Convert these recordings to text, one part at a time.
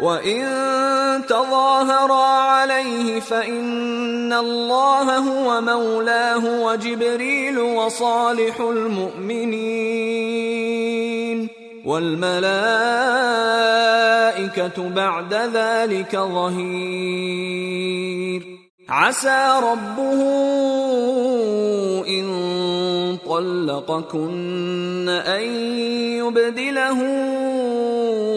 وان تظاهرا عليه فان الله هو مولاه وجبريل وصالح المؤمنين والملائكه بعد ذلك ظهير عسى ربه ان طلقكن ان يبدله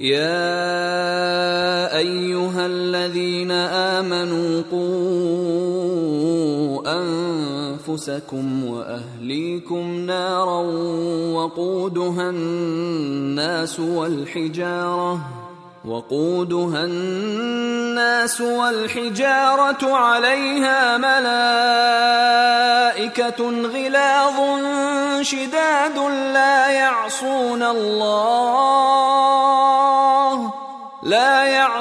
يا أيها الذين آمنوا قوا أنفسكم وأهليكم نارا وقودها الناس والحجارة وقودها الناس والحجارة عليها ملائكة غلاظ شداد لا يعصون الله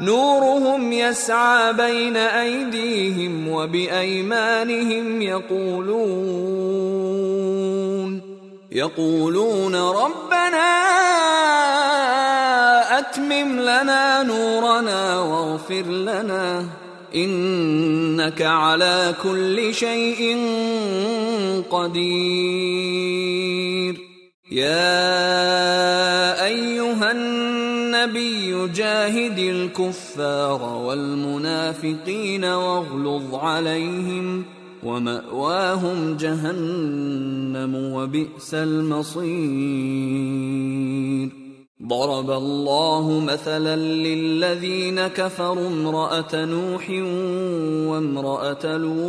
نورهم يسعى بين أيديهم وبأيمانهم يقولون يقولون ربنا أتمم لنا نورنا واغفر لنا إنك على كل شيء قدير يا النبي جاهد الكفار والمنافقين واغلظ عليهم ومأواهم جهنم وبئس المصير. ضرب الله مثلا للذين كفروا امرأة نوح وامرأة لوط.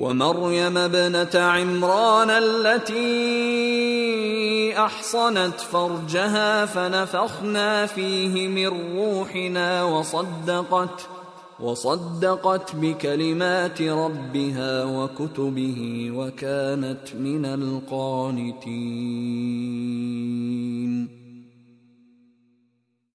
ومريم ابنة عمران التي أحصنت فرجها فنفخنا فيه من روحنا وصدقت وصدقت بكلمات ربها وكتبه وكانت من القانتين.